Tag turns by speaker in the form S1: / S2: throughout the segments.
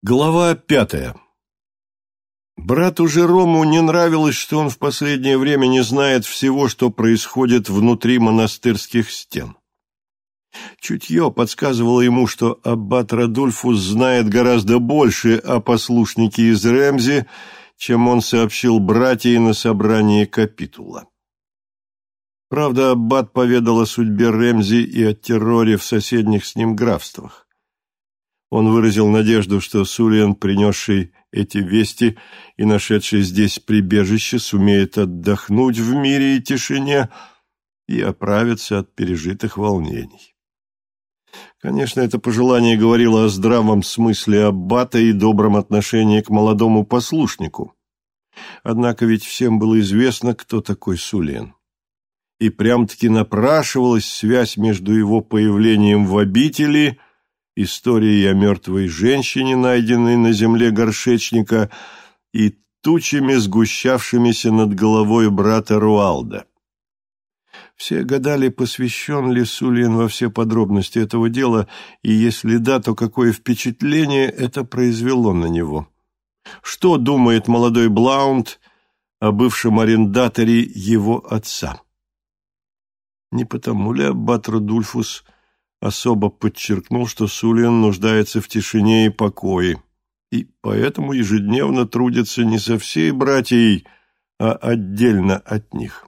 S1: Глава пятая Брату Жерому не нравилось, что он в последнее время не знает всего, что происходит внутри монастырских стен. Чутье подсказывало ему, что аббат Радульфус знает гораздо больше о послушнике из Ремзи, чем он сообщил братьям на собрании капитула. Правда, аббат поведал о судьбе Ремзи и о терроре в соседних с ним графствах. Он выразил надежду, что Сулиан, принесший эти вести и нашедший здесь прибежище, сумеет отдохнуть в мире и тишине и оправиться от пережитых волнений. Конечно, это пожелание говорило о здравом смысле аббата и добром отношении к молодому послушнику. Однако ведь всем было известно, кто такой Сулиан. И прям-таки напрашивалась связь между его появлением в обители – историей о мертвой женщине, найденной на земле горшечника, и тучами, сгущавшимися над головой брата Руалда. Все гадали, посвящен ли Сулиен во все подробности этого дела, и если да, то какое впечатление это произвело на него. Что думает молодой Блаунд о бывшем арендаторе его отца? Не потому ли аббат Рудульфус – особо подчеркнул, что Сулиан нуждается в тишине и покое, и поэтому ежедневно трудится не со всей братьей, а отдельно от них.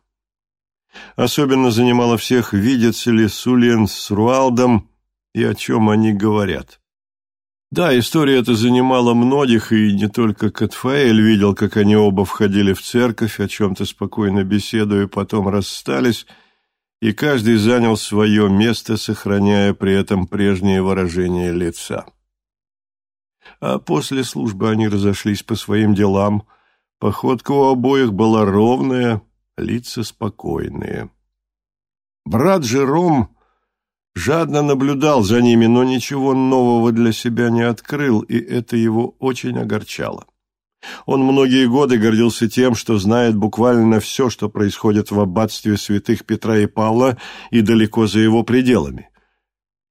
S1: Особенно занимало всех, видится ли Сулиан с Руалдом и о чем они говорят. Да, история эта занимала многих, и не только Катфаэль видел, как они оба входили в церковь, о чем-то спокойно беседуя, потом расстались – и каждый занял свое место, сохраняя при этом прежнее выражение лица. А после службы они разошлись по своим делам. Походка у обоих была ровная, лица спокойные. Брат Жером жадно наблюдал за ними, но ничего нового для себя не открыл, и это его очень огорчало. Он многие годы гордился тем, что знает буквально все, что происходит в аббатстве святых Петра и Павла и далеко за его пределами.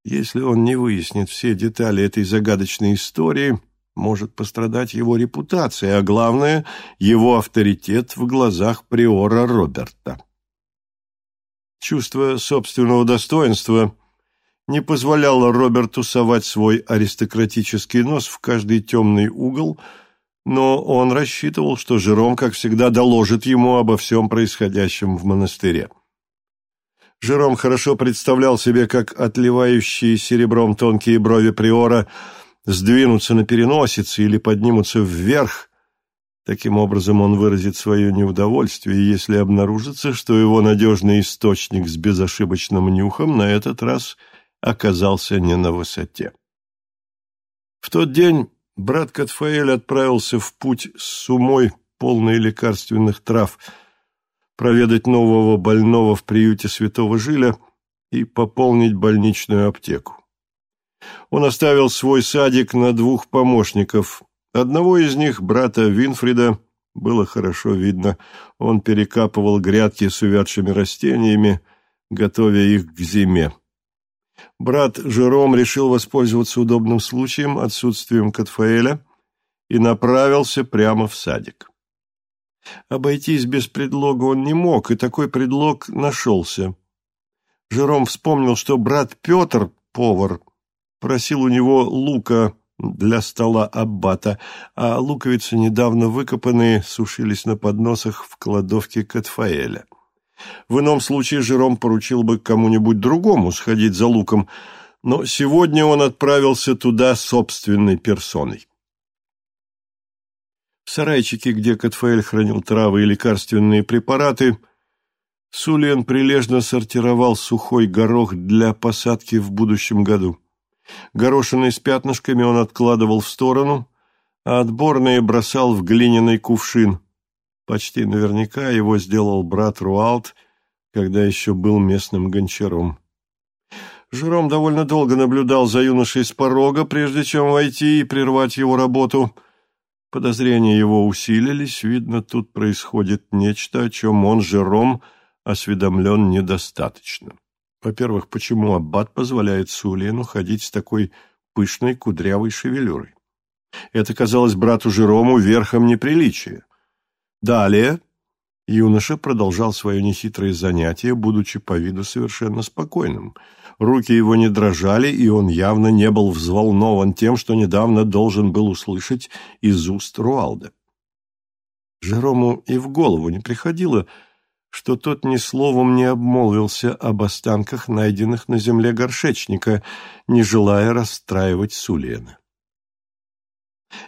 S1: Если он не выяснит все детали этой загадочной истории, может пострадать его репутация, а главное – его авторитет в глазах приора Роберта. Чувство собственного достоинства не позволяло Роберту совать свой аристократический нос в каждый темный угол – но он рассчитывал, что Жером, как всегда, доложит ему обо всем происходящем в монастыре. Жером хорошо представлял себе, как отливающие серебром тонкие брови приора сдвинутся на переносице или поднимутся вверх. Таким образом он выразит свое неудовольствие, если обнаружится, что его надежный источник с безошибочным нюхом на этот раз оказался не на высоте. В тот день брат Катфаэль отправился в путь с сумой, полной лекарственных трав, проведать нового больного в приюте святого Жиля и пополнить больничную аптеку. Он оставил свой садик на двух помощников. Одного из них, брата Винфрида, было хорошо видно. Он перекапывал грядки с увядшими растениями, готовя их к зиме. Брат Жером решил воспользоваться удобным случаем, отсутствием Катфаэля, и направился прямо в садик. Обойтись без предлога он не мог, и такой предлог нашелся. Жером вспомнил, что брат Петр, повар, просил у него лука для стола аббата, а луковицы, недавно выкопанные, сушились на подносах в кладовке Катфаэля. В ином случае Жером поручил бы кому-нибудь другому сходить за луком, но сегодня он отправился туда собственной персоной. В сарайчике, где Катфаэль хранил травы и лекарственные препараты, Сулиан прилежно сортировал сухой горох для посадки в будущем году. Горошины с пятнышками он откладывал в сторону, а отборные бросал в глиняный кувшин – Почти наверняка его сделал брат Руалт, когда еще был местным гончаром. Жером довольно долго наблюдал за юношей с порога, прежде чем войти и прервать его работу. Подозрения его усилились, видно, тут происходит нечто, о чем он, Жером, осведомлен недостаточно. Во-первых, почему аббат позволяет Сулиену ходить с такой пышной кудрявой шевелюрой? Это казалось брату Жерому верхом неприличия. Далее юноша продолжал свое нехитрое занятие, будучи по виду совершенно спокойным. Руки его не дрожали, и он явно не был взволнован тем, что недавно должен был услышать из уст Руалда. Жерому и в голову не приходило, что тот ни словом не обмолвился об останках, найденных на земле горшечника, не желая расстраивать Сулиена.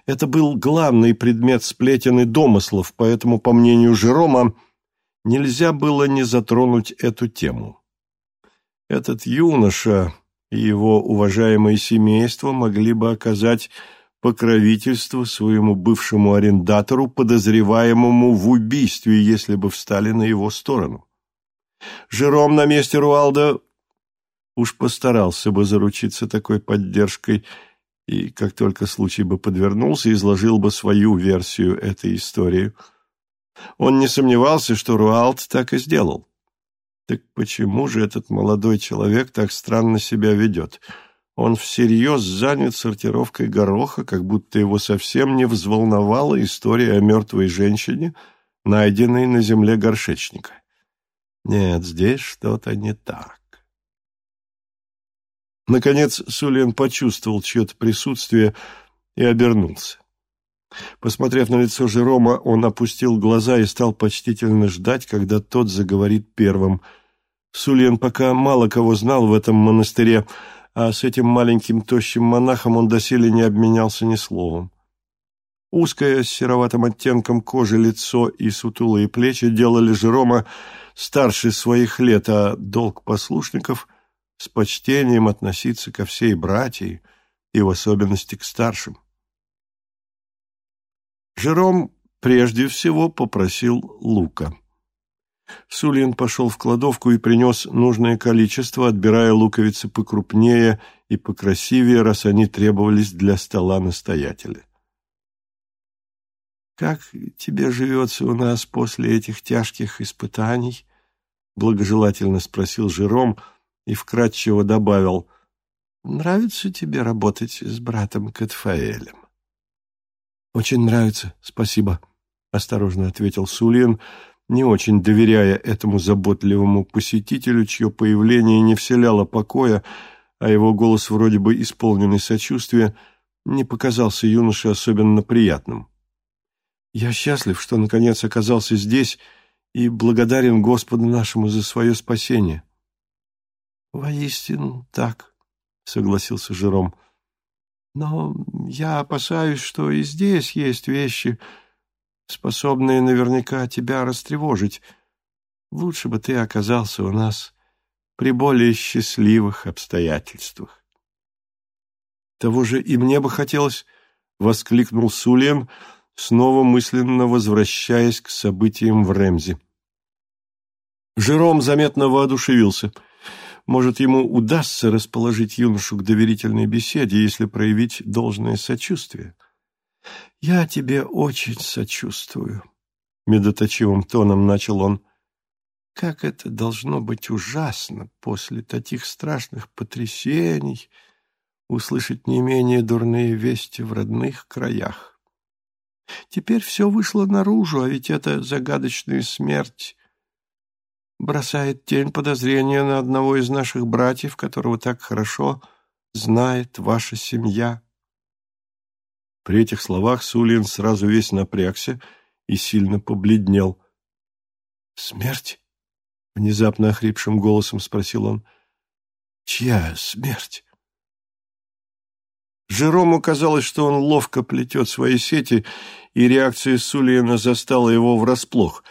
S1: Это был главный предмет сплетен и домыслов, поэтому, по мнению Жерома, нельзя было не затронуть эту тему. Этот юноша и его уважаемое семейство могли бы оказать покровительство своему бывшему арендатору, подозреваемому в убийстве, если бы встали на его сторону. Жером на месте Руалда уж постарался бы заручиться такой поддержкой и, как только случай бы подвернулся, изложил бы свою версию этой истории. Он не сомневался, что Руалд так и сделал. Так почему же этот молодой человек так странно себя ведет? — он всерьез занят сортировкой гороха, как будто его совсем не взволновала история о мертвой женщине, найденной на земле горшечника. Нет, здесь что-то не так. Наконец Сулен почувствовал чье-то присутствие и обернулся. Посмотрев на лицо Жерома, он опустил глаза и стал почтительно ждать, когда тот заговорит первым. Сулен пока мало кого знал в этом монастыре, а с этим маленьким тощим монахом он доселе не обменялся ни словом. Узкое с сероватым оттенком кожи лицо и сутулые плечи делали Жерома старше своих лет, а долг послушников — с почтением относиться ко всей братьям и в особенности к старшим. Жером прежде всего попросил лука. Сулин пошел в кладовку и принес нужное количество, отбирая луковицы покрупнее и покрасивее, раз они требовались для стола настоятеля. «Как тебе живется у нас после этих тяжких испытаний?» — благожелательно спросил Жером и вкратчиво добавил. «Нравится тебе работать с братом Катфаэлем?» «Очень нравится, спасибо», — осторожно ответил Сулин, — не очень доверяя этому заботливому посетителю, чье появление не вселяло покоя, а его голос, вроде бы исполненный сочувствия, не показался юноше особенно приятным. «Я счастлив, что наконец оказался здесь и благодарен Господу нашему за свое спасение». «Воистину так», — согласился Жером. «Но я опасаюсь, что и здесь есть вещи, способные наверняка тебя растревожить. Лучше бы ты оказался у нас при более счастливых обстоятельствах. Того же и мне бы хотелось, — воскликнул Сулиен, снова мысленно возвращаясь к событиям в Ремзе. Жером заметно воодушевился. Может, ему удастся расположить юношу к доверительной беседе, если проявить должное сочувствие. — «Я тебе очень сочувствую», — медоточивым тоном начал он. «Как это должно быть ужасно после таких страшных потрясений услышать не менее дурные вести в родных краях. Теперь все вышло наружу, а ведь эта загадочная смерть бросает тень подозрения на одного из наших братьев, которого так хорошо знает ваша семья». При этих словах Сулин сразу весь напрягся и сильно побледнел. «Смерть?» — внезапно охрипшим голосом спросил он. «Чья смерть?» Жерому казалось, что он ловко плетет свои сети, и реакция Сулиена застала его врасплох.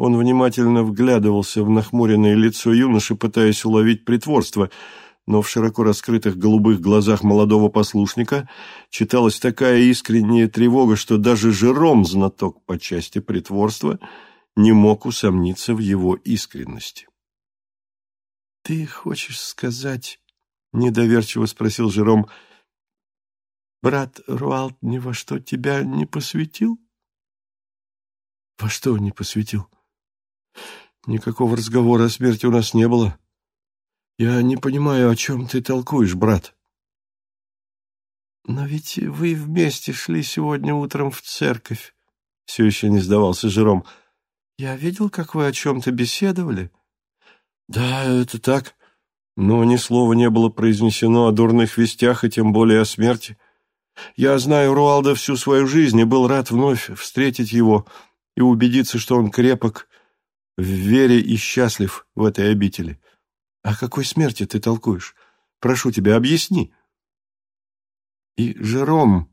S1: Он внимательно вглядывался в нахмуренное лицо юноши, пытаясь уловить притворство — но в широко раскрытых голубых глазах молодого послушника читалась такая искренняя тревога, что даже Жером, знаток по части притворства, не мог усомниться в его искренности. — Ты хочешь сказать, — недоверчиво спросил Жером, — брат Руалт ни во что тебя не посвятил? — Во что не посвятил? Никакого разговора о смерти у нас не было. «Я не понимаю, о чем ты толкуешь, брат». «Но ведь вы вместе шли сегодня утром в церковь», — все еще не сдавался Жером. «Я видел, как вы о чем-то беседовали». «Да, это так. Но ни слова не было произнесено о дурных вестях и тем более о смерти. Я знаю Руалда всю свою жизнь и был рад вновь встретить его и убедиться, что он крепок в вере и счастлив в этой обители. О какой смерти ты толкуешь? Прошу тебя, объясни». И Жером,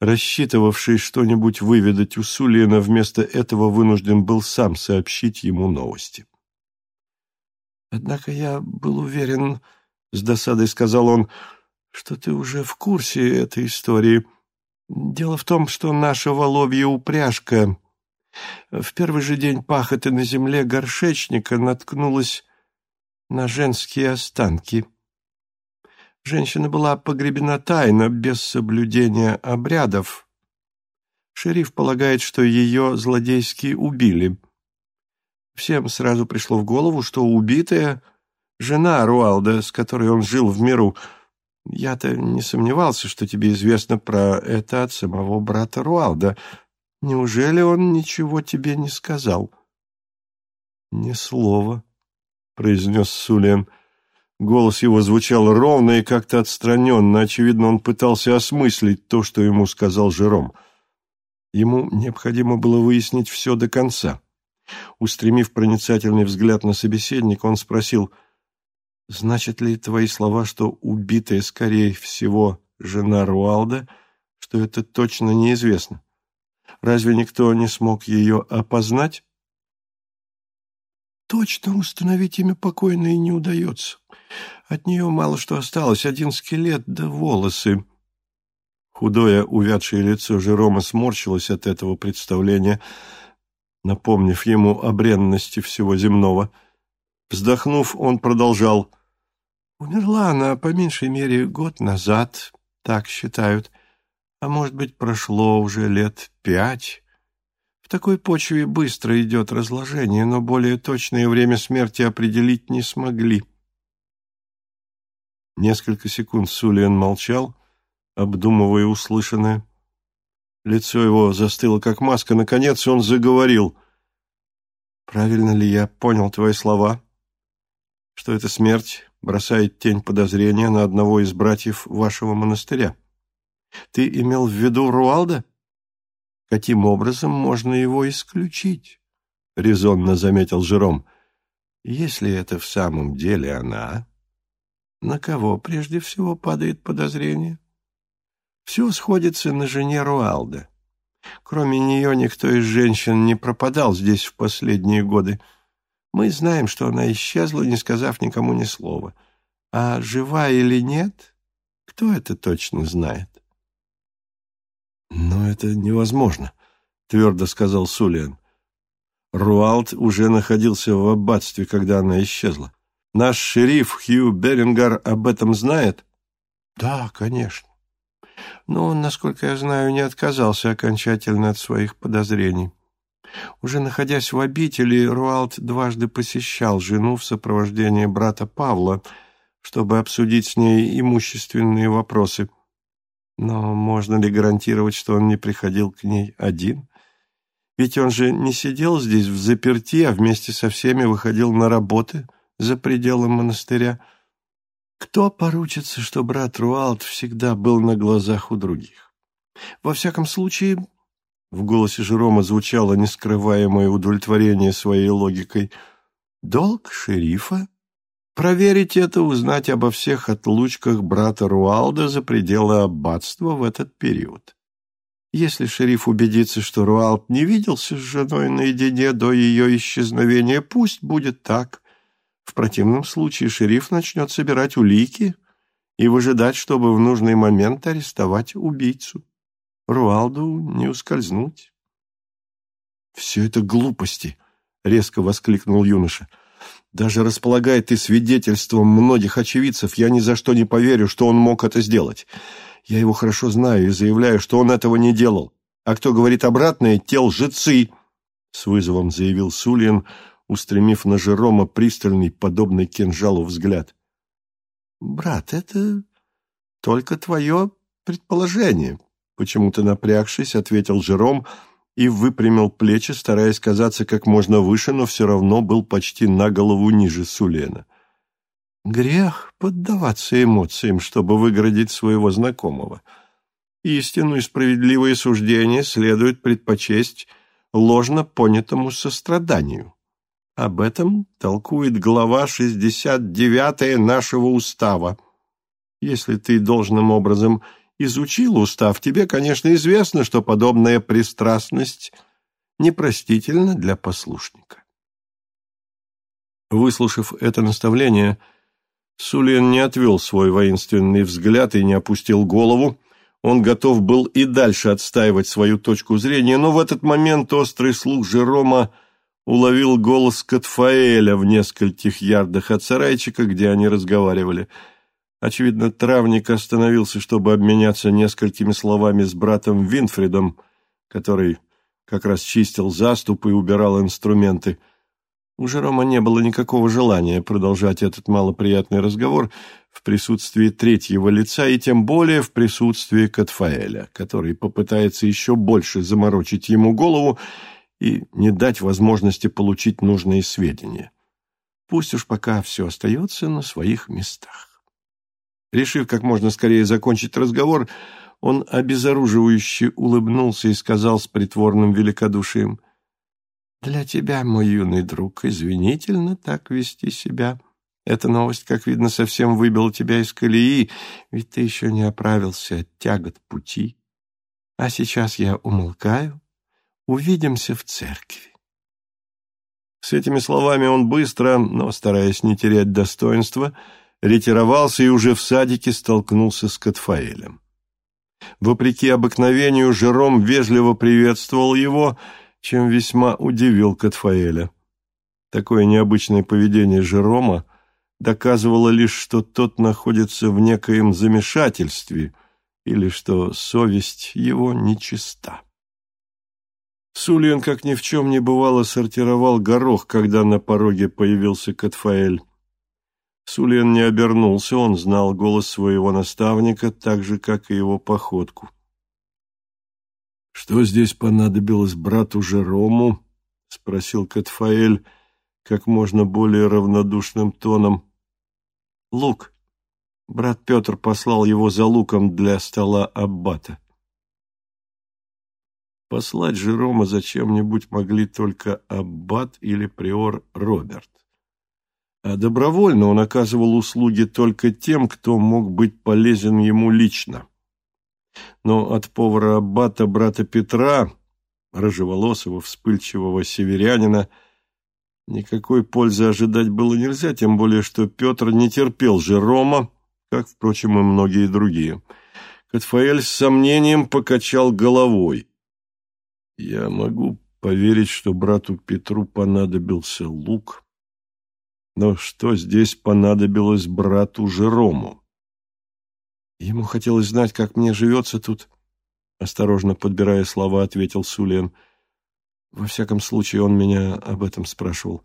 S1: рассчитывавший что-нибудь выведать у Сулиена, вместо этого вынужден был сам сообщить ему новости. «Однако я был уверен, — с досадой сказал он, — что ты уже в курсе этой истории. Дело в том, что наша воловья упряжка в первый же день пахоты на земле горшечника наткнулась на женские останки». Женщина была погребена тайно, без соблюдения обрядов. Шериф полагает, что ее злодейски убили. Всем сразу пришло в голову, что убитая — жена Руалда, с которой он жил в миру. Я-то не сомневался, что тебе известно про это от самого брата Руалда. Неужели он ничего тебе не сказал? — Ни слова, — произнес Сулиан. — Голос его звучал ровно и как-то отстраненно. Очевидно, он пытался осмыслить то, что ему сказал Жером. Ему необходимо было выяснить все до конца. Устремив проницательный взгляд на собеседника, он спросил, «Значит ли твои слова, что убитая, скорее всего, жена Руалда, что это точно неизвестно? Разве никто не смог ее опознать?» Точно установить имя покойной не удается. От нее мало что осталось, один скелет да волосы. Худое, увядшее лицо Жерома сморщилось от этого представления, напомнив ему о бренности всего земного. Вздохнув, он продолжал. «Умерла она, по меньшей мере, год назад, так считают, а может быть, прошло уже лет пять» такой почве быстро идет разложение, но более точное время смерти определить не смогли. Несколько секунд Сулиан молчал, обдумывая услышанное. Лицо его застыло, как маска. Наконец он заговорил. «Правильно ли я понял твои слова? Что эта смерть бросает тень подозрения на одного из братьев вашего монастыря? Ты имел в виду Руалда?» Каким образом можно его исключить? — резонно заметил Жером. — Если это в самом деле она, на кого прежде всего падает подозрение? Все сходится на жене Руалда. Кроме нее никто из женщин не пропадал здесь в последние годы. Мы знаем, что она исчезла, не сказав никому ни слова. А жива или нет, кто это точно знает? «Но это невозможно», — твердо сказал Сулиан. Руалд уже находился в аббатстве, когда она исчезла. Наш шериф Хью Берингар об этом знает? Да, конечно. Но он, насколько я знаю, не отказался окончательно от своих подозрений. Уже находясь в обители, Руалд дважды посещал жену в сопровождении брата Павла, чтобы обсудить с ней имущественные вопросы – но можно ли гарантировать, что он не приходил к ней один? Ведь он же не сидел здесь в заперти, а вместе со всеми выходил на работы за пределы монастыря. Кто поручится, что брат Руалт всегда был на глазах у других? Во всяком случае, в голосе Жерома звучало нескрываемое удовлетворение своей логикой, долг шерифа Проверить это, узнать обо всех отлучках брата Руалда за пределы аббатства в этот период. Если шериф убедится, что Руалд не виделся с женой наедине до ее исчезновения, пусть будет так. В противном случае шериф начнет собирать улики и выжидать, чтобы в нужный момент арестовать убийцу. Руалду не ускользнуть. «Все это глупости!» — резко воскликнул юноша. Даже располагая ты свидетельством многих очевидцев, я ни за что не поверю, что он мог это сделать. Я его хорошо знаю и заявляю, что он этого не делал. А кто говорит обратное, те лжецы!» С вызовом заявил Сулин, устремив на Жерома пристальный, подобный кинжалу взгляд. «Брат, это только твое предположение, почему-то напрягшись, ответил Жером и выпрямил плечи, стараясь казаться как можно выше, но все равно был почти на голову ниже Сулена. Грех поддаваться эмоциям, чтобы выгородить своего знакомого. Истину и справедливое суждение следует предпочесть ложно понятому состраданию. Об этом толкует глава 69 нашего устава. Если ты должным образом изучил устав, тебе, конечно, известно, что подобная пристрастность непростительна для послушника. Выслушав это наставление, Сулин не отвел свой воинственный взгляд и не опустил голову. Он готов был и дальше отстаивать свою точку зрения, но в этот момент острый слух Жерома уловил голос Катфаэля в нескольких ярдах от сарайчика, где они разговаривали. Очевидно, травник остановился, чтобы обменяться несколькими словами с братом Винфридом, который как раз чистил заступ и убирал инструменты – у Жерома не было никакого желания продолжать этот малоприятный разговор в присутствии третьего лица и тем более в присутствии Катфаэля, который попытается еще больше заморочить ему голову и не дать возможности получить нужные сведения. Пусть уж пока все остается на своих местах. Решив как можно скорее закончить разговор, он обезоруживающе улыбнулся и сказал с притворным великодушием — для тебя, мой юный друг, извинительно так вести себя. Эта новость, как видно, совсем выбила тебя из колеи, ведь ты еще не оправился от тягот пути. А сейчас я умолкаю. Увидимся в церкви. С этими словами он быстро, но стараясь не терять достоинства, ретировался и уже в садике столкнулся с Катфаэлем. Вопреки обыкновению, Жером вежливо приветствовал его — чем весьма удивил Катфаэля. Такое необычное поведение Жерома доказывало лишь, что тот находится в некоем замешательстве или что совесть его нечиста. Сулиан, как ни в чем не бывало, сортировал горох, когда на пороге появился Катфаэль. Сулиан не обернулся, он знал голос своего наставника, так же, как и его походку. «Что здесь понадобилось брату Жерому?» — спросил Катфаэль как можно более равнодушным тоном. «Лук. Брат Петр послал его за луком для стола аббата». Послать Жерома зачем-нибудь могли только аббат или приор Роберт. А добровольно он оказывал услуги только тем, кто мог быть полезен ему лично но от повара аббата брата Петра, рыжеволосого, вспыльчивого северянина, никакой пользы ожидать было нельзя, тем более, что Петр не терпел Жерома, как, впрочем, и многие другие. Катфаэль с сомнением покачал головой. «Я могу поверить, что брату Петру понадобился лук, но что здесь понадобилось брату Жерому?» Ему хотелось знать, как мне живется тут. Осторожно подбирая слова, ответил Сулиан. Во всяком случае, он меня об этом спрашивал.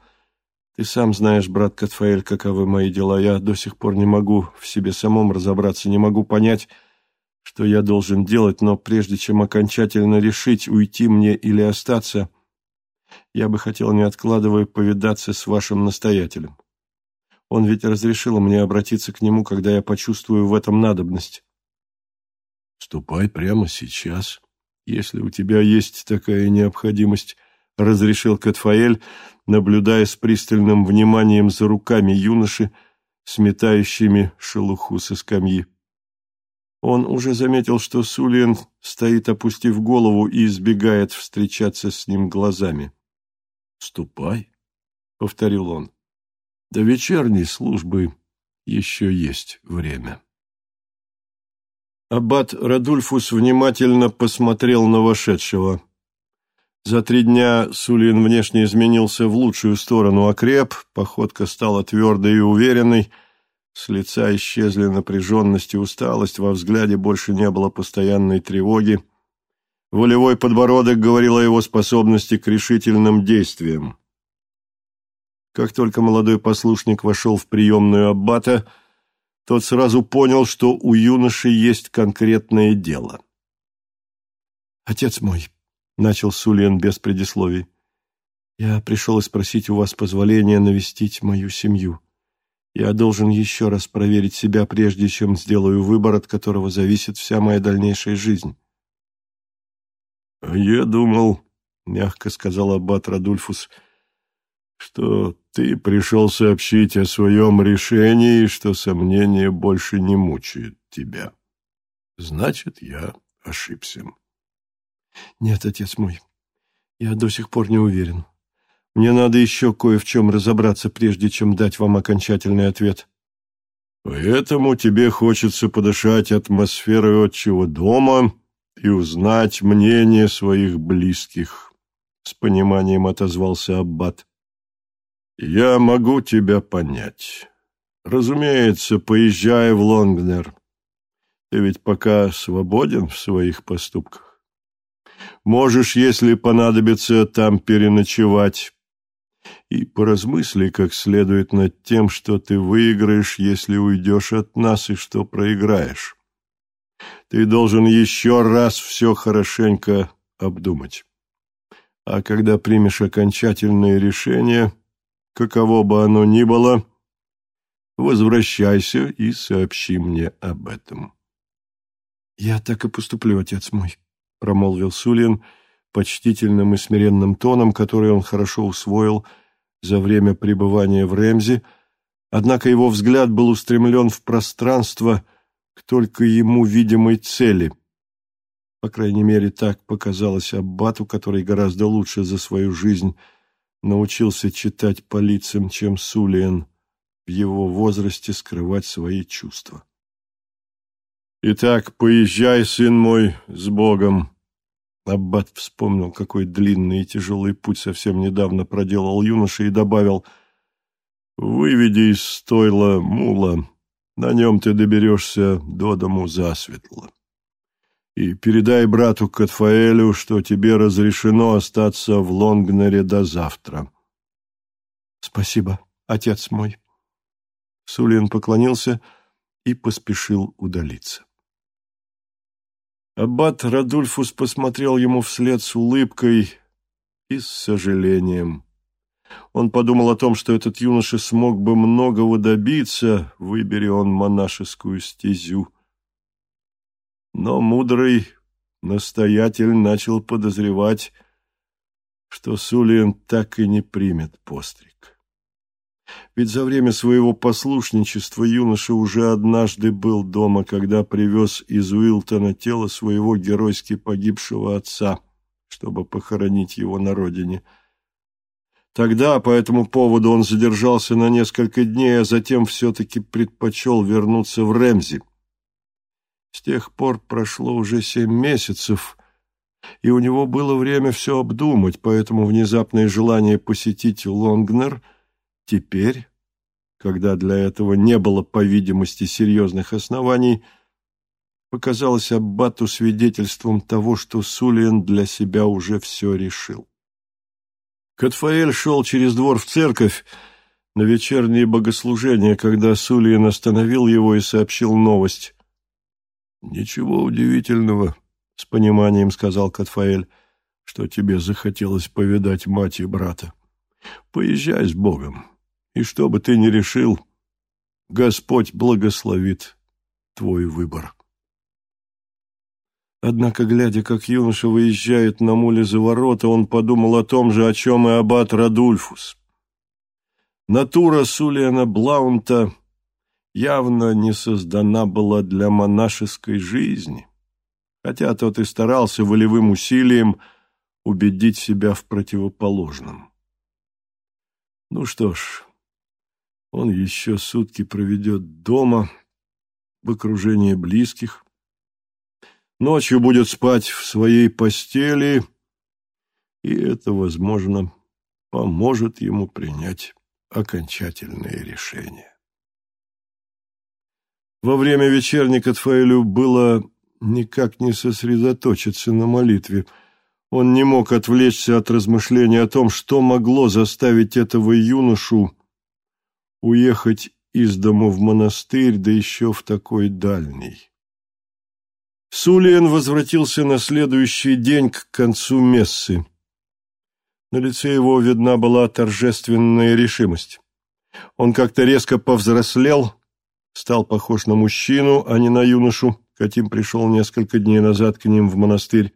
S1: Ты сам знаешь, брат Катфаэль, каковы мои дела. Я до сих пор не могу в себе самом разобраться, не могу понять, что я должен делать, но прежде чем окончательно решить, уйти мне или остаться, я бы хотел, не откладывая, повидаться с вашим настоятелем. Он ведь разрешил мне обратиться к нему, когда я почувствую в этом надобность. «Ступай прямо сейчас, если у тебя есть такая необходимость», — разрешил Катфаэль, наблюдая с пристальным вниманием за руками юноши, сметающими шелуху со скамьи. Он уже заметил, что Сулиен стоит, опустив голову, и избегает встречаться с ним глазами. «Ступай», — повторил он. До вечерней службы еще есть время. Аббат Радульфус внимательно посмотрел на вошедшего. За три дня Сулин внешне изменился в лучшую сторону, окреп, походка стала твердой и уверенной, с лица исчезли напряженность и усталость, во взгляде больше не было постоянной тревоги. Волевой подбородок говорил о его способности к решительным действиям. Как только молодой послушник вошел в приемную аббата, тот сразу понял, что у юноши есть конкретное дело.
S2: «Отец мой», — начал Сулиан без предисловий, — «я пришел спросить у вас позволения навестить мою семью. Я должен еще раз проверить себя, прежде чем сделаю выбор, от которого зависит вся моя дальнейшая жизнь».
S1: «Я думал», — мягко сказал аббат Радульфус, — что ты пришел сообщить о своем решении, что сомнение больше не мучает тебя. Значит, я ошибся.
S2: Нет, отец мой, я до сих пор не уверен. Мне надо еще кое в чем разобраться, прежде чем дать вам окончательный ответ.
S1: Поэтому тебе хочется подышать атмосферой отчего дома и узнать мнение своих близких, — с пониманием отозвался Аббат. «Я могу тебя понять. Разумеется, поезжай в Лонгнер. Ты ведь пока свободен в своих поступках. Можешь, если понадобится, там переночевать. И поразмысли как следует над тем, что ты выиграешь, если уйдешь от нас, и что проиграешь. Ты должен еще раз все хорошенько обдумать. А когда примешь окончательное решение каково бы оно ни было, возвращайся и сообщи мне об этом.
S2: — Я так и поступлю, отец мой, — промолвил Сулин почтительным и смиренным тоном, который он хорошо усвоил за время пребывания в Ремзе, однако его взгляд был устремлен в пространство к только ему видимой цели. По крайней мере, так показалось Аббату, который гораздо лучше за свою жизнь — научился читать по лицам, чем Сулиен в его возрасте скрывать свои чувства.
S1: «Итак, поезжай, сын мой, с Богом!» Аббат вспомнил, какой длинный и тяжелый путь совсем недавно проделал юноша и добавил «Выведи из стойла мула, на нем ты доберешься до дому засветло» и передай брату Катфаэлю, что тебе разрешено остаться в Лонгнере до завтра.
S2: — Спасибо, отец мой. Сулин поклонился и поспешил удалиться.
S1: Аббат Радульфус посмотрел ему вслед с улыбкой и с сожалением. Он подумал о том, что этот юноша смог бы многого добиться, выбери он монашескую стезю. Но мудрый настоятель начал подозревать, что Сулиен так и не примет постриг. Ведь за время своего послушничества юноша уже однажды был дома, когда привез из Уилтона тело своего геройски погибшего отца, чтобы похоронить его на родине. Тогда по этому поводу он задержался на несколько дней, а затем все-таки предпочел вернуться в Ремзи, с тех пор прошло уже семь месяцев, и у него было время все обдумать, поэтому внезапное желание посетить Лонгнер теперь, когда для этого не было, по видимости, серьезных оснований, показалось Аббату свидетельством того, что Сулиен для себя уже все решил. Катфаэль шел через двор в церковь на вечернее богослужение, когда Сулиен остановил его и сообщил новость. «Ничего удивительного», — с пониманием сказал Катфаэль, «что тебе захотелось повидать мать и брата. Поезжай с Богом, и что бы ты ни решил, Господь благословит твой выбор». Однако, глядя, как юноша выезжает на муле за ворота, он подумал о том же, о чем и аббат Радульфус. Натура Сулиана Блаунта — явно не создана была для монашеской жизни, хотя тот и старался волевым усилием убедить себя в противоположном. Ну что ж, он еще сутки проведет дома, в окружении близких, ночью будет спать в своей постели, и это, возможно, поможет ему принять окончательное решение. Во время вечерника Тфаэлю было никак не сосредоточиться на молитве. Он не мог отвлечься от размышления о том, что могло заставить этого юношу уехать из дому в монастырь, да еще в такой дальний. Сулиен возвратился на следующий день к концу мессы. На лице его видна была торжественная решимость. Он как-то резко повзрослел, стал похож на мужчину, а не на юношу. Катим пришел несколько дней назад к ним в монастырь.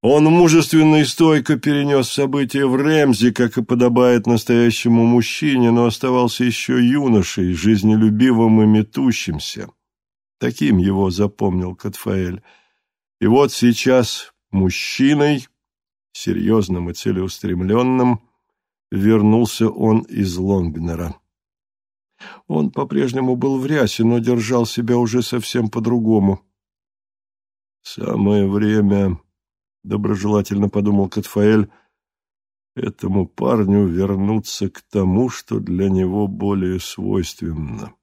S1: Он мужественно и стойко перенес события в Ремзе, как и подобает настоящему мужчине, но оставался еще юношей, жизнелюбивым и метущимся. Таким его запомнил Катфаэль. И вот сейчас мужчиной, серьезным и целеустремленным, вернулся он из Лонгнера. Он по-прежнему был в рясе, но держал себя уже совсем по-другому. «Самое время», — доброжелательно подумал Катфаэль, — «этому парню вернуться к тому, что для него более свойственно».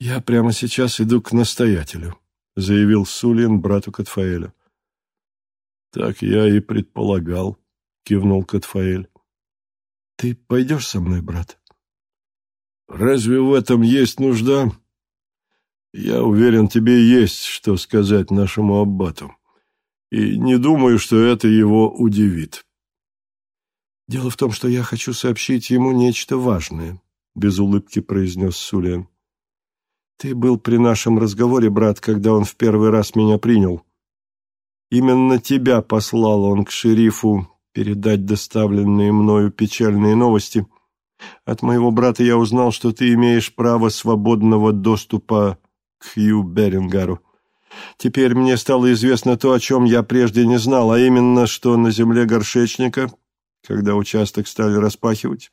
S2: «Я прямо сейчас иду к настоятелю», — заявил Сулин брату Катфаэля.
S1: «Так я и предполагал», — кивнул Катфаэль.
S2: «Ты пойдешь со мной, брат?»
S1: «Разве в этом есть нужда?» «Я уверен, тебе есть что сказать нашему аббату, и не думаю, что это его удивит».
S2: «Дело в том, что я хочу сообщить ему нечто важное», — без улыбки произнес Сулиан. Ты был при нашем разговоре, брат, когда он в первый раз меня принял. Именно тебя послал он к шерифу передать доставленные мною печальные новости. От моего брата я узнал, что ты имеешь право свободного доступа к Хью Берингару. Теперь мне стало известно то, о чем я прежде не знал, а именно, что на земле горшечника, когда участок стали распахивать,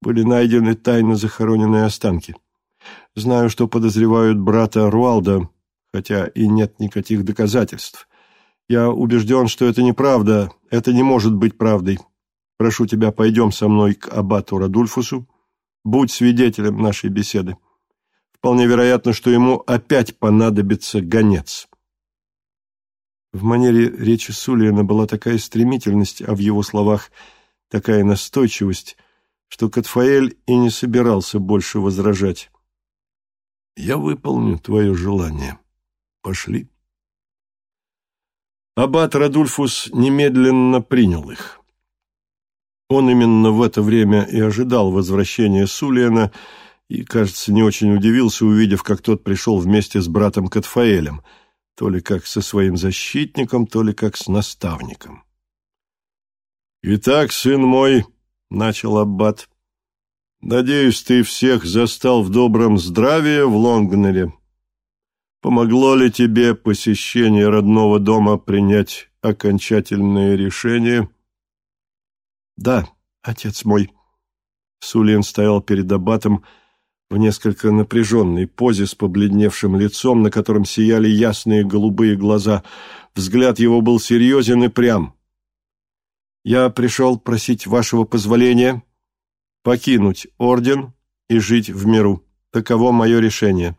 S2: были найдены тайно захороненные останки. Знаю, что подозревают брата Руалда, хотя и нет никаких доказательств. Я убежден, что это неправда, это не может быть правдой. Прошу тебя, пойдем со мной к аббату Радульфусу. Будь свидетелем нашей беседы. Вполне вероятно, что ему опять понадобится гонец. В манере речи Сулиана была такая стремительность, а в его словах такая настойчивость, что Катфаэль и не собирался больше возражать. Я выполню твое желание. Пошли. Аббат Радульфус немедленно принял их. Он именно в это время и ожидал возвращения Сулиана и, кажется, не очень удивился, увидев, как тот пришел вместе с братом Катфаэлем, то ли как со своим защитником, то ли как с наставником. «Итак, сын мой», — начал Аббат, Надеюсь, ты всех застал в добром здравии в Лонгнере. Помогло ли тебе посещение родного дома принять окончательное решение? Да, отец мой. Сулин стоял перед аббатом в несколько напряженной позе с побледневшим лицом, на котором сияли ясные голубые глаза. Взгляд его был серьезен и прям. «Я пришел просить вашего позволения покинуть орден и жить в миру. Таково мое решение.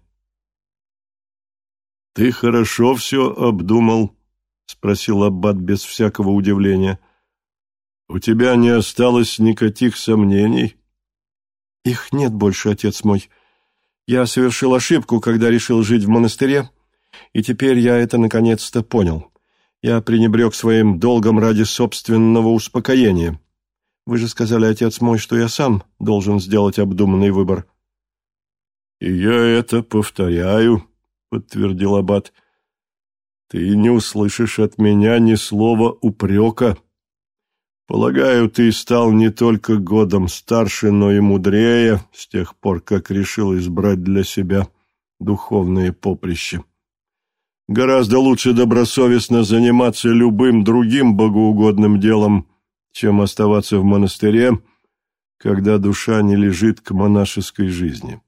S1: «Ты хорошо все обдумал?» — спросил Аббат без всякого удивления. «У тебя не осталось никаких сомнений?»
S2: «Их нет больше, отец мой. Я совершил ошибку, когда решил жить в монастыре, и теперь я это наконец-то понял. Я пренебрег своим долгом ради собственного успокоения. Вы же сказали, отец мой, что я сам должен сделать обдуманный выбор.
S1: «И я это повторяю», — подтвердил Аббат. «Ты не услышишь от меня ни слова упрека. Полагаю, ты стал не только годом старше, но и мудрее с тех пор, как решил избрать для себя духовное поприще. Гораздо лучше добросовестно заниматься любым другим богоугодным делом, чем оставаться в монастыре, когда душа не лежит к монашеской жизни.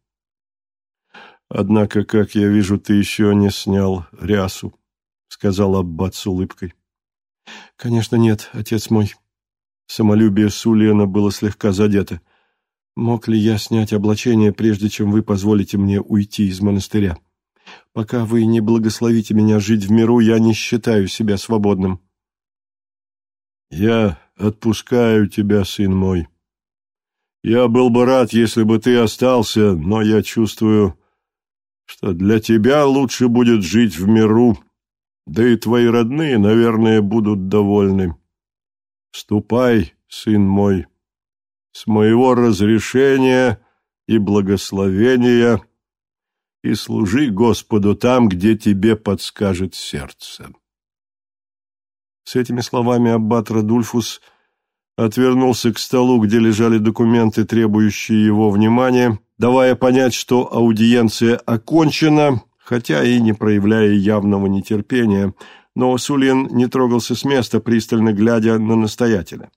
S1: Однако, как я вижу, ты еще не снял рясу, — сказал Аббат с улыбкой.
S2: — Конечно, нет, отец мой. Самолюбие Сулиана было слегка задето. Мог ли я снять облачение, прежде чем вы позволите мне уйти из монастыря? Пока вы не благословите меня жить в миру, я не считаю себя свободным.
S1: — Я отпускаю тебя, сын мой. Я был бы рад, если бы ты остался, но я чувствую, что для тебя лучше будет жить в миру, да и твои родные, наверное, будут довольны. Ступай, сын мой, с моего разрешения и благословения, и служи Господу там, где тебе подскажет сердце. С этими словами аббат Радульфус отвернулся к столу, где лежали документы, требующие его внимания, давая понять, что аудиенция окончена, хотя и не проявляя явного нетерпения, но Сулин не трогался с места, пристально глядя на настоятеля.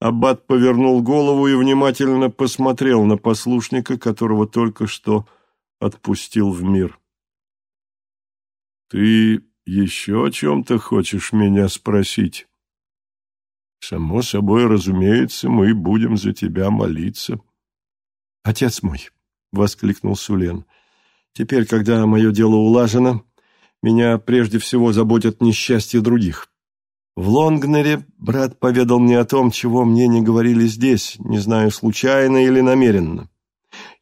S1: Аббат повернул голову и внимательно посмотрел на послушника, которого только что отпустил в мир. «Ты еще о чем-то хочешь меня спросить?» «Само собой, разумеется, мы будем за тебя молиться».
S2: «Отец мой!» — воскликнул Сулен. «Теперь, когда мое дело улажено, меня прежде всего заботят несчастья других. В Лонгнере брат поведал мне о том, чего мне не говорили здесь, не знаю, случайно или намеренно.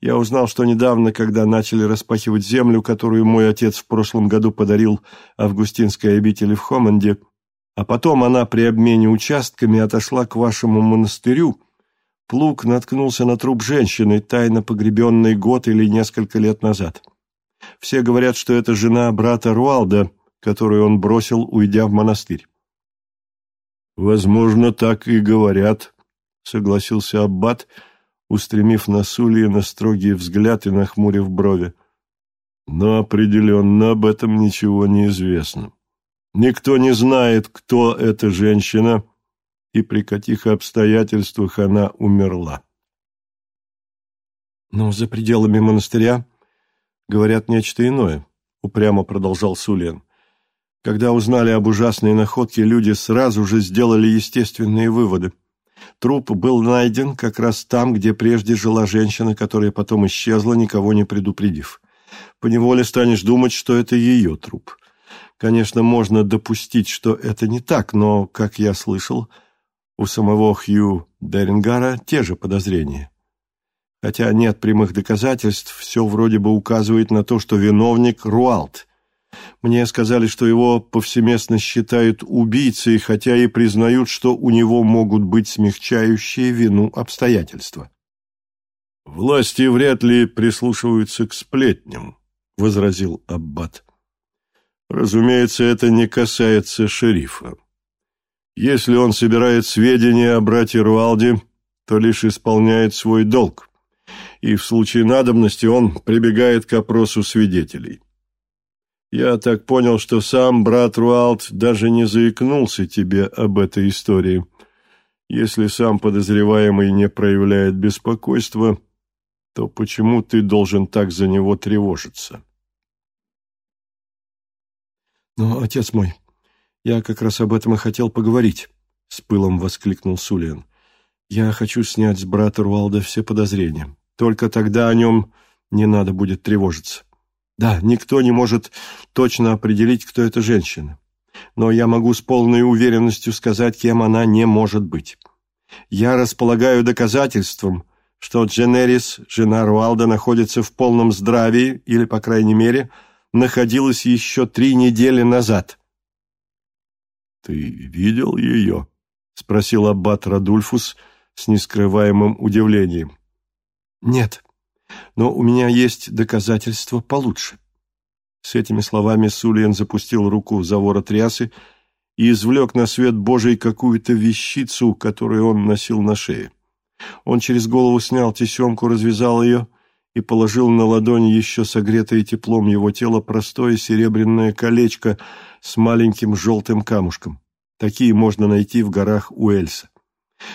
S2: Я узнал, что недавно, когда начали распахивать землю, которую мой отец в прошлом году подарил Августинской обители в Хоманде, а потом она при обмене участками отошла к вашему монастырю, плуг наткнулся на труп женщины, тайно погребенной год или несколько лет назад. Все говорят, что это жена брата Руалда, которую он бросил, уйдя в монастырь.
S1: «Возможно, так и говорят», — согласился Аббат, — устремив на Сулиена строгий взгляд и нахмурив брови. Но определенно об этом ничего не известно. Никто не знает, кто эта женщина и при каких обстоятельствах она умерла.
S2: Но за пределами монастыря говорят нечто иное, упрямо продолжал Сулиен. Когда узнали об ужасной находке, люди сразу же сделали естественные выводы. Труп был найден как раз там, где прежде жила женщина, которая потом исчезла, никого не предупредив. Поневоле станешь думать, что это ее труп. Конечно, можно допустить, что это не так, но, как я слышал, у самого Хью Дерингара те же подозрения. Хотя нет прямых доказательств, все вроде бы указывает на то, что виновник – Руалт, мне сказали, что его повсеместно считают убийцей, хотя и признают, что у него могут быть смягчающие вину обстоятельства.
S1: «Власти вряд ли прислушиваются к сплетням», — возразил Аббат. «Разумеется, это не касается шерифа. Если он собирает сведения о брате Руалде, то лишь исполняет свой долг, и в случае надобности он прибегает к опросу свидетелей». Я так понял, что сам брат Руалт даже не заикнулся тебе об этой истории. Если сам подозреваемый не проявляет беспокойства, то почему ты должен так за него тревожиться?
S2: Но, отец мой, я как раз об этом и хотел поговорить, — с пылом воскликнул Сулиан. Я хочу снять с брата Руалда все подозрения. Только тогда о нем не надо будет тревожиться. Да, никто не может точно определить, кто эта женщина. Но я могу с полной уверенностью сказать, кем она не может быть. Я располагаю доказательством, что Дженерис, жена Руалда, находится в полном здравии, или, по крайней мере, находилась еще три недели назад.
S1: «Ты видел ее?» — спросил аббат Радульфус с нескрываемым удивлением.
S2: «Нет», но у меня есть доказательства получше. С этими словами Сулиен запустил руку за ворот рясы и извлек на свет Божий какую-то вещицу, которую он носил на шее. Он через голову снял тесемку, развязал ее и положил на ладонь еще согретое теплом его тела простое серебряное колечко с маленьким желтым камушком. Такие можно найти в горах Уэльса.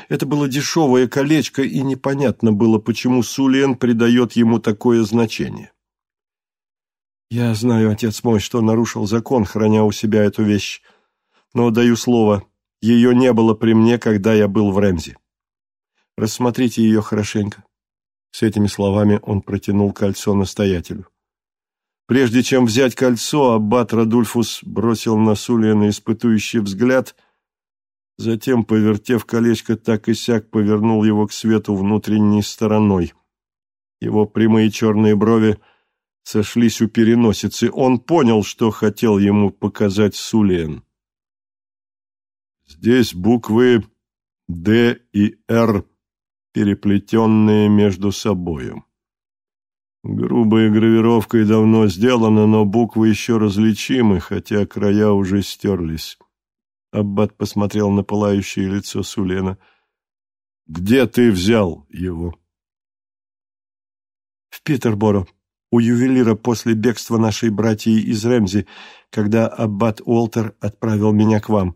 S2: Это было дешевое колечко, и непонятно было, почему Сулиен придает ему такое значение. Я знаю, отец мой, что нарушил закон, храня у себя эту вещь, но, даю слово, ее не было при мне, когда я был в Ремзе. Рассмотрите ее хорошенько. С этими словами он протянул кольцо настоятелю. Прежде чем взять кольцо, аббат Радульфус бросил на Сулиена испытующий взгляд
S1: Затем, повертев колечко так и сяк, повернул его к свету внутренней стороной. Его прямые черные брови сошлись у переносицы. Он понял, что хотел ему показать Сулиен. Здесь буквы «Д» и «Р» переплетенные между собою. Грубая гравировка и давно сделана, но буквы еще различимы, хотя края уже стерлись. Аббат посмотрел на пылающее лицо Сулена. «Где ты взял его?»
S2: «В Питерборо, у ювелира после бегства нашей братьи из Ремзи, когда Аббат Уолтер отправил меня к вам.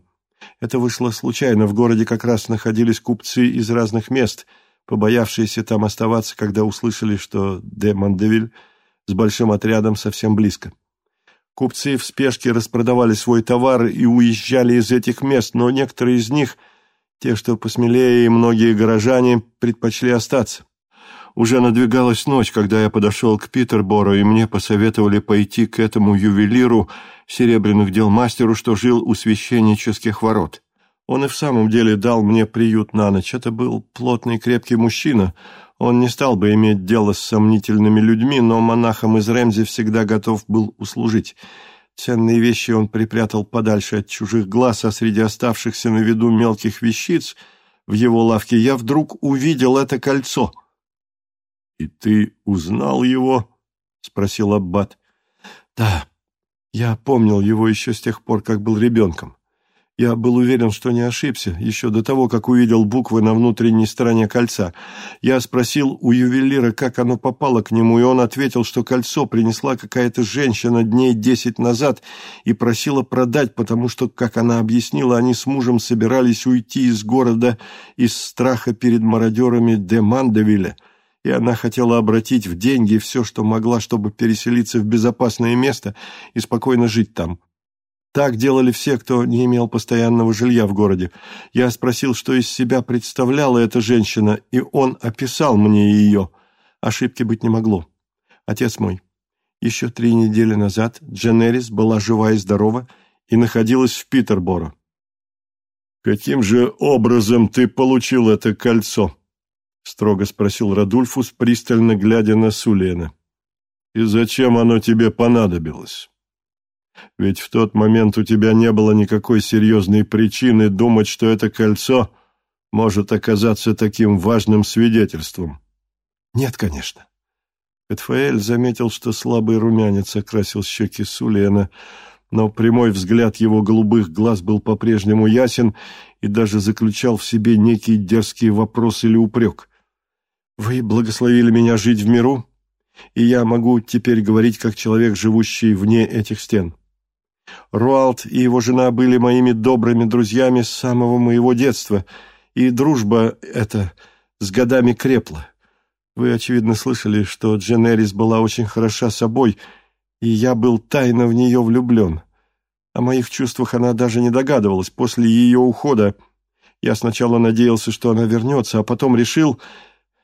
S2: Это вышло случайно, в городе как раз находились купцы из разных мест — побоявшиеся там оставаться, когда услышали, что де Мандевиль с большим отрядом совсем близко. Купцы в спешке распродавали свой товар и уезжали из этих мест, но некоторые из них, те, что посмелее и многие горожане, предпочли остаться. Уже надвигалась ночь, когда я подошел к Питербору, и мне посоветовали пойти к этому ювелиру, серебряных дел мастеру, что жил у священнических ворот. Он и в самом деле дал мне приют на ночь. Это был плотный крепкий мужчина. Он не стал бы иметь дело с сомнительными людьми, но монахам из Ремзи всегда готов был услужить. Ценные вещи он припрятал подальше от чужих глаз, а среди оставшихся на виду мелких вещиц в его лавке я вдруг увидел это кольцо. — И ты узнал его? — спросил Аббат. — Да, я помнил его еще с тех пор, как был ребенком. Я был уверен, что не ошибся, еще до того, как увидел буквы на внутренней стороне кольца. Я спросил у ювелира, как оно попало к нему, и он ответил, что кольцо принесла какая-то женщина дней десять назад и просила продать, потому что, как она объяснила, они с мужем собирались уйти из города из страха перед мародерами де Мандевиля, и она хотела обратить в деньги все, что могла, чтобы переселиться в безопасное место и спокойно жить там. Так делали все, кто не имел постоянного жилья в городе. Я спросил, что из себя представляла эта женщина, и он описал мне ее. Ошибки быть не могло. Отец мой, еще три недели назад Дженерис была жива и здорова и находилась в Питерборо.
S1: «Каким же образом ты получил это кольцо?» — строго спросил Радульфус, пристально глядя на Сулена. «И зачем оно тебе понадобилось?» Ведь в тот момент у тебя не было никакой серьезной причины думать, что это кольцо может оказаться таким важным свидетельством.
S2: Нет, конечно. Этфаэль заметил, что слабый румянец окрасил щеки Сулена, но прямой взгляд его голубых глаз был по-прежнему ясен и даже заключал в себе некий дерзкий вопрос или упрек. «Вы благословили меня жить в миру, и я могу теперь говорить как человек, живущий вне этих стен. Руалт и его жена были моими добрыми друзьями с самого моего детства, и дружба эта с годами крепла. Вы, очевидно, слышали, что Дженерис была очень хороша собой, и я был тайно в нее влюблен. О моих чувствах она даже не догадывалась. После ее ухода я сначала надеялся, что она вернется, а потом решил,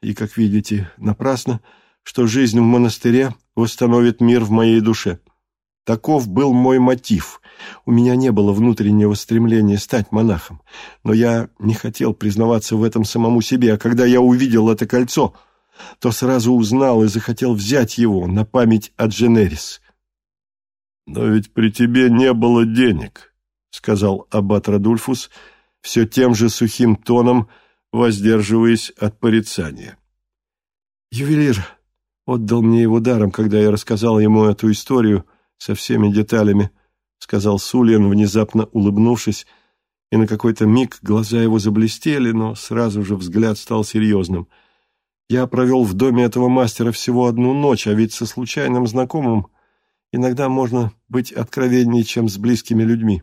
S2: и, как видите, напрасно, что жизнь в монастыре восстановит мир в моей душе. Таков был мой мотив. У меня не было внутреннего стремления стать монахом, но я не хотел признаваться в этом самому себе, а когда я увидел это кольцо, то сразу узнал и захотел взять его на память о Дженерис.
S1: «Но ведь при тебе не было денег», — сказал аббат Радульфус, все тем же сухим тоном, воздерживаясь от порицания.
S2: «Ювелир отдал мне его даром, когда я рассказал ему эту историю», — со всеми деталями», — сказал Сульян, внезапно улыбнувшись, и на какой-то миг глаза его заблестели, но сразу же взгляд стал серьезным. «Я провел в доме этого мастера всего одну ночь, а ведь со случайным знакомым иногда можно быть откровеннее, чем с близкими людьми.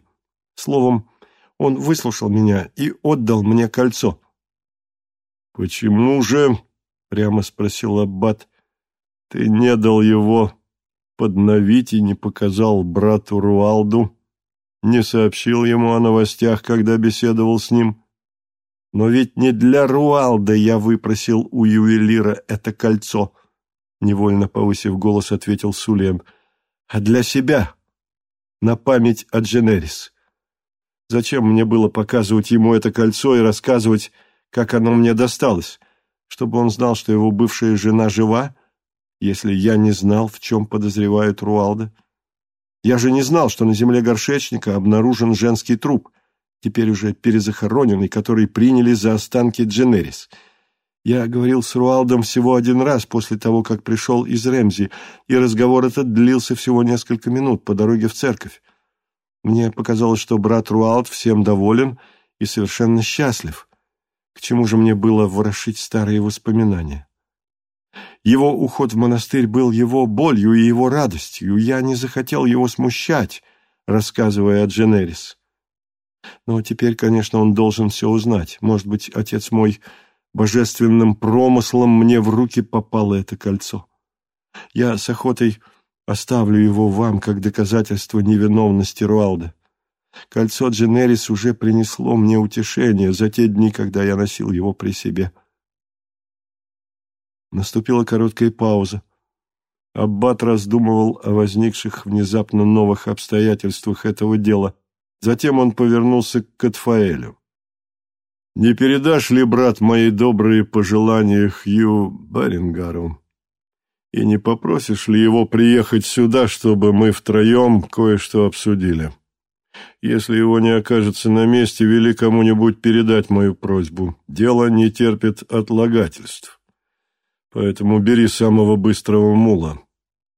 S2: Словом, он выслушал меня и отдал мне кольцо».
S1: «Почему же, — прямо спросил Аббат, — ты не дал его подновить и не показал брату Руалду, не сообщил ему о новостях, когда беседовал с ним. Но ведь не для Руалда я выпросил у ювелира это кольцо, невольно повысив голос, ответил Сулием, а для себя, на память о Дженерис.
S2: Зачем мне было показывать ему это кольцо и рассказывать, как оно мне досталось? Чтобы он знал, что его бывшая жена жива, если я не знал, в чем подозревают Руалда? Я же не знал, что на земле горшечника обнаружен женский труп, теперь уже перезахороненный, который приняли за останки Дженерис. Я говорил с Руалдом всего один раз после того, как пришел из Ремзи, и разговор этот длился всего несколько минут по дороге в церковь. Мне показалось, что брат Руалд всем доволен и совершенно счастлив. К чему же мне было ворошить старые воспоминания? Его уход в монастырь был его болью и его радостью. Я не захотел его смущать, рассказывая о Дженерис. Но теперь, конечно, он должен все узнать. Может быть, отец мой, божественным промыслом мне в руки попало это кольцо. Я с охотой Оставлю его вам как доказательство невиновности Руалда. Кольцо Дженерис уже принесло мне утешение за те дни, когда я носил его при себе. Наступила короткая пауза. Аббат раздумывал о возникших внезапно новых обстоятельствах этого дела. Затем он повернулся к Катфаэлю. «Не передашь ли, брат, мои добрые пожелания Хью Берингару?» И не попросишь ли его приехать сюда, чтобы мы втроем кое-что обсудили? Если его не окажется на месте, вели кому-нибудь передать мою просьбу. Дело не терпит отлагательств. Поэтому бери самого быстрого мула.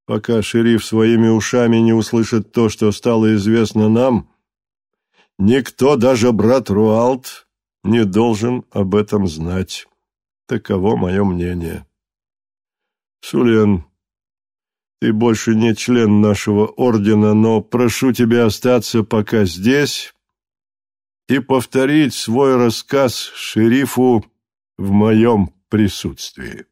S2: Пока шериф своими ушами не услышит то, что стало известно нам, никто, даже брат Руалт, не должен об этом знать. Таково мое мнение. Сулен, ты больше не член нашего ордена, но прошу тебя остаться пока здесь и повторить свой рассказ шерифу в моем присутствии.